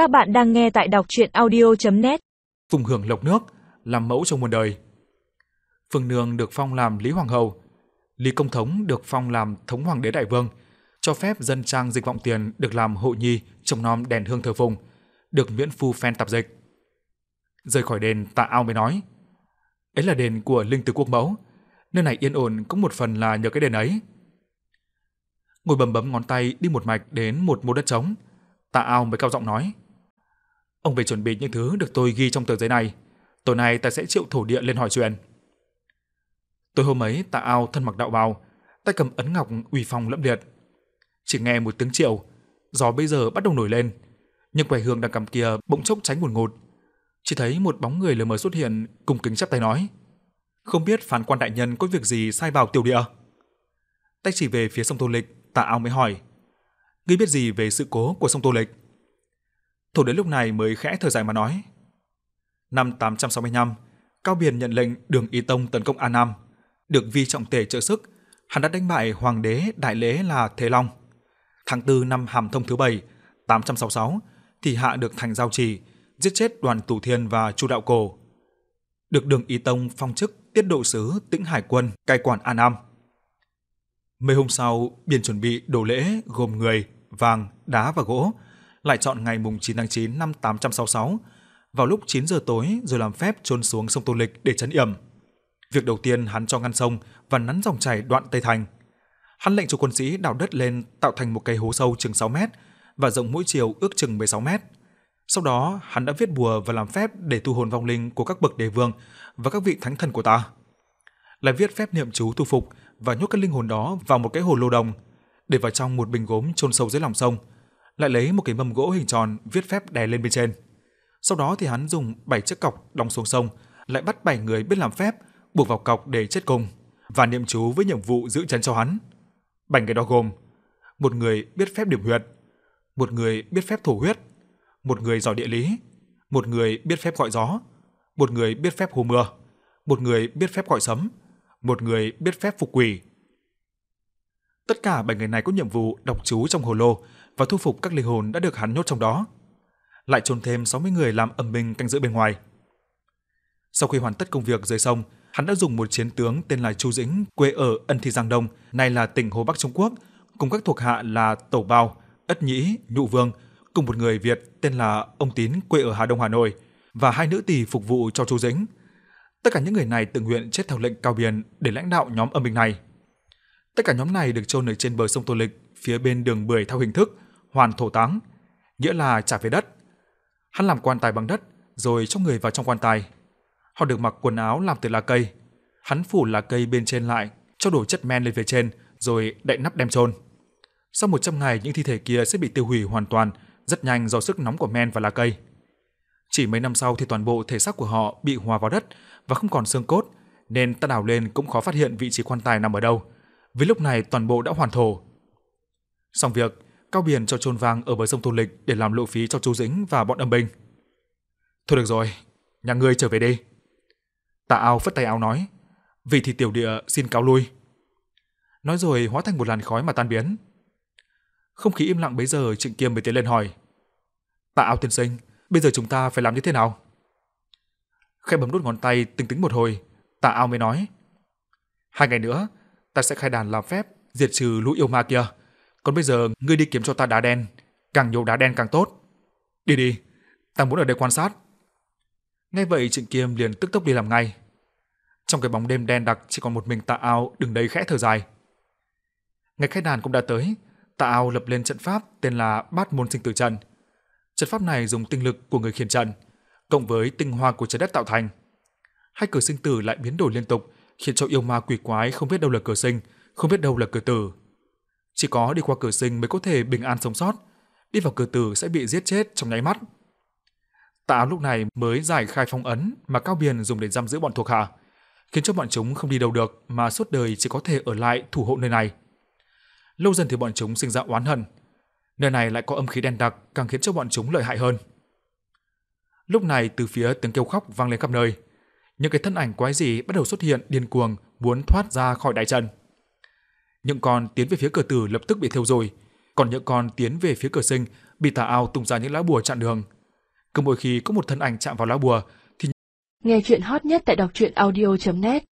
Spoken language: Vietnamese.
Các bạn đang nghe tại đọc chuyện audio.net Phùng hưởng lộc nước, làm mẫu trong muôn đời. Phương Nương được phong làm Lý Hoàng hậu, Lý Công Thống được phong làm Thống Hoàng đế Đại Vương, cho phép dân trang dịch vọng tiền được làm hộ nhi trồng nom đèn hương thờ phùng, được miễn phu phen tạp dịch. Rời khỏi đền tạ ao mới nói, ấy là đền của Linh Từ Quốc Mẫu, nơi này yên ổn cũng một phần là nhờ cái đền ấy. Ngồi bấm bấm ngón tay đi một mạch đến một mô đất trống, tạ ao mới cao giọng nói, Ông về chuẩn bị những thứ được tôi ghi trong tờ giấy này. Tối nay ta sẽ triệu thổ địa lên hỏi chuyện. Tối hôm ấy, tạ ao thân mặc đạo bào, tay cầm ấn ngọc uy phong lẫm liệt. Chỉ nghe một tiếng triệu, gió bây giờ bắt đầu nổi lên, nhưng quầy hương đang cầm kia bỗng chốc tránh một ngột. Chỉ thấy một bóng người lờ mờ xuất hiện, cùng kính chắp tay nói: "Không biết phán quan đại nhân có việc gì sai vào tiểu địa?" Tay chỉ về phía sông Tô Lịch, Tạ Ao mới hỏi: "Ngươi biết gì về sự cố của sông Tô Lịch?" Thổ đến lúc này mới khẽ thở dài mà nói: Năm 865, Cao Biền nhận lệnh Đường Y Tông tấn công An Nam, được vi trọng tể trợ sức, hắn đã đánh bại hoàng đế đại lễ là Thế Long. Tháng 4 năm Hàm Thông thứ 7, 866 thì hạ được thành giao trì, giết chết Đoàn Tù Thiên và Chu Đạo Cổ. Được Đường Y Tông phong chức tiết độ sứ Tĩnh Hải quân cai quản An Nam. Mấy hôm sau, biển chuẩn bị đồ lễ gồm người, vàng, đá và gỗ, lại chọn ngày mùng 9 tháng 9 năm 866 vào lúc 9 giờ tối rồi làm phép trôn xuống sông Tô Lịch để trấn yểm. Việc đầu tiên hắn cho ngăn sông và nắn dòng chảy đoạn Tây Thành. Hắn lệnh cho quân sĩ đào đất lên tạo thành một cây hố sâu chừng 6 mét và rộng mỗi chiều ước chừng 16 mét. Sau đó, hắn đã viết bùa và làm phép để thu hồn vong linh của các bậc đế vương và các vị thánh thần của ta. Lại viết phép niệm chú tu phục và nhốt các linh hồn đó vào một cái hồ lô đồng, để vào trong một bình gốm chôn sâu dưới lòng sông, lại lấy một cái mâm gỗ hình tròn viết phép đè lên bên trên. Sau đó thì hắn dùng bảy chiếc cọc đóng xuống sông, lại bắt bảy người biết làm phép buộc vào cọc để chết cùng và niệm chú với nhiệm vụ giữ chân cho hắn. Bảy người đó gồm một người biết phép điểm huyệt, một người biết phép thổ huyết, một người giỏi địa lý, một người biết phép gọi gió, một người biết phép hồ mưa, một người biết phép gọi sấm, một người biết phép phục quỷ. Tất cả bảy người này có nhiệm vụ đọc chú trong hồ lô và thu phục các linh hồn đã được hắn nhốt trong đó. Lại chôn thêm 60 người làm âm binh canh giữ bên ngoài. Sau khi hoàn tất công việc dưới sông, hắn đã dùng một chiến tướng tên là Chu Dĩnh, quê ở Ân Thi Giang Đông, nay là tỉnh Hồ Bắc Trung Quốc, cùng các thuộc hạ là Tẩu Bao, Ất Nhĩ, Nhụ Vương, cùng một người Việt tên là ông Tín quê ở Hà Đông Hà Nội và hai nữ tỳ phục vụ cho Chu Dĩnh. Tất cả những người này tự nguyện chết theo lệnh Cao Biền để lãnh đạo nhóm âm binh này. Tất cả nhóm này được chôn ở trên bờ sông Tô Lịch, phía bên đường bưởi theo hình thức hoàn thổ táng, nghĩa là trả về đất. Hắn làm quan tài bằng đất, rồi cho người vào trong quan tài. Họ được mặc quần áo làm từ lá cây. Hắn phủ lá cây bên trên lại, cho đổ chất men lên phía trên, rồi đậy nắp đem chôn. Sau 100 ngày những thi thể kia sẽ bị tiêu hủy hoàn toàn, rất nhanh do sức nóng của men và lá cây. Chỉ mấy năm sau thì toàn bộ thể xác của họ bị hòa vào đất và không còn xương cốt, nên ta đào lên cũng khó phát hiện vị trí quan tài nằm ở đâu. Vì lúc này toàn bộ đã hoàn thổ. Xong việc, Cao Biển cho chôn vàng ở bờ sông Tô Lịch để làm lộ phí cho chú Dĩnh và bọn âm binh. Thôi được rồi, nhà ngươi trở về đi. Tạ Ao phất tay áo nói, vì thì tiểu địa xin cáo lui. Nói rồi hóa thành một làn khói mà tan biến. Không khí im lặng bấy giờ Trịnh Kiêm mới tiến lên hỏi. Tạ Ao tiên sinh, bây giờ chúng ta phải làm như thế nào? Khẽ bấm đốt ngón tay tính tính một hồi, Tạ Ao mới nói. Hai ngày nữa, ta sẽ khai đàn làm phép diệt trừ lũ yêu ma kia. Còn bây giờ ngươi đi kiếm cho ta đá đen, càng nhiều đá đen càng tốt. Đi đi, ta muốn ở đây quan sát. Nghe vậy Trịnh Kiêm liền tức tốc đi làm ngay. Trong cái bóng đêm đen đặc chỉ còn một mình Tạ Ao đứng đấy khẽ thở dài. Ngày khai đàn cũng đã tới, Tạ Ao lập lên trận pháp tên là Bát Môn Sinh Tử Trận. Trận pháp này dùng tinh lực của người khiển trận, cộng với tinh hoa của trái đất tạo thành. Hai cửa sinh tử lại biến đổi liên tục, khiến cho yêu ma quỷ quái không biết đâu là cửa sinh, không biết đâu là cửa tử. Chỉ có đi qua cửa sinh mới có thể bình an sống sót, đi vào cửa tử sẽ bị giết chết trong nháy mắt. Tạ áo lúc này mới giải khai phong ấn mà Cao Biền dùng để giam giữ bọn thuộc hạ, khiến cho bọn chúng không đi đâu được mà suốt đời chỉ có thể ở lại thủ hộ nơi này. Lâu dần thì bọn chúng sinh ra oán hận. Nơi này lại có âm khí đen đặc càng khiến cho bọn chúng lợi hại hơn. Lúc này từ phía tiếng kêu khóc vang lên khắp nơi. Những cái thân ảnh quái dị bắt đầu xuất hiện điên cuồng muốn thoát ra khỏi đại trận. Những con tiến về phía cửa tử lập tức bị thiêu rồi, còn những con tiến về phía cửa sinh bị tà ao tung ra những lá bùa chặn đường. Cứ mỗi khi có một thân ảnh chạm vào lá bùa thì Nghe chuyện hot nhất tại đọc truyện audio.net